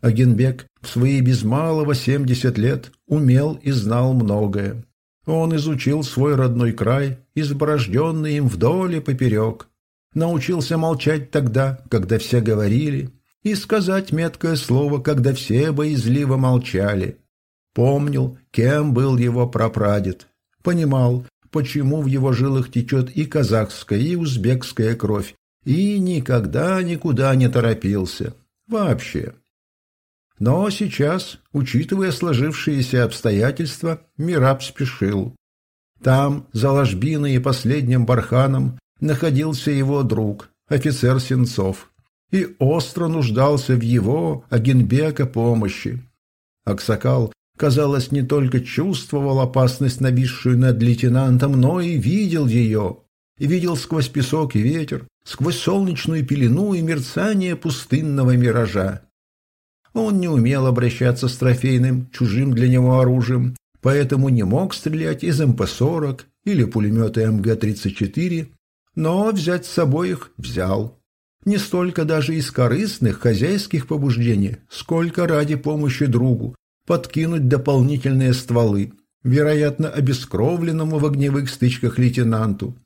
Агенбек в свои без малого семьдесят лет умел и знал многое. Он изучил свой родной край, изборожденный им вдоль и поперек. Научился молчать тогда, когда все говорили, и сказать меткое слово, когда все боязливо молчали. Помнил, кем был его прапрадед. Понимал, почему в его жилах течет и казахская, и узбекская кровь, и никогда никуда не торопился. Вообще. Но сейчас, учитывая сложившиеся обстоятельства, Мираб спешил. Там, за ложбиной и последним барханом, находился его друг, офицер Сенцов, и остро нуждался в его, Агенбека, помощи. Аксакал, казалось, не только чувствовал опасность, нависшую над лейтенантом, но и видел ее. И видел сквозь песок и ветер, сквозь солнечную пелену и мерцание пустынного миража. Он не умел обращаться с трофейным, чужим для него оружием, поэтому не мог стрелять из МП-40 или пулемета МГ-34, но взять с собой их взял. Не столько даже из корыстных хозяйских побуждений, сколько ради помощи другу, подкинуть дополнительные стволы, вероятно, обескровленному в огневых стычках лейтенанту.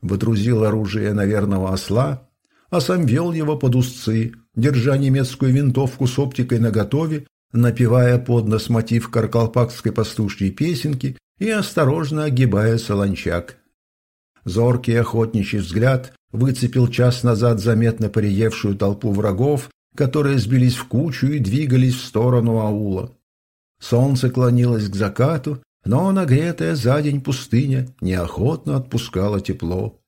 Водрузил оружие на верного осла, а сам вел его под узцы, держа немецкую винтовку с оптикой наготове, напевая под нос мотив каркалпакской пастушьей песенки и осторожно огибая солончак. Зоркий охотничий взгляд выцепил час назад заметно поредевшую толпу врагов, которые сбились в кучу и двигались в сторону аула. Солнце клонилось к закату, но нагретая за день пустыня неохотно отпускала тепло.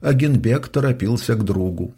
Агенбек торопился к другу.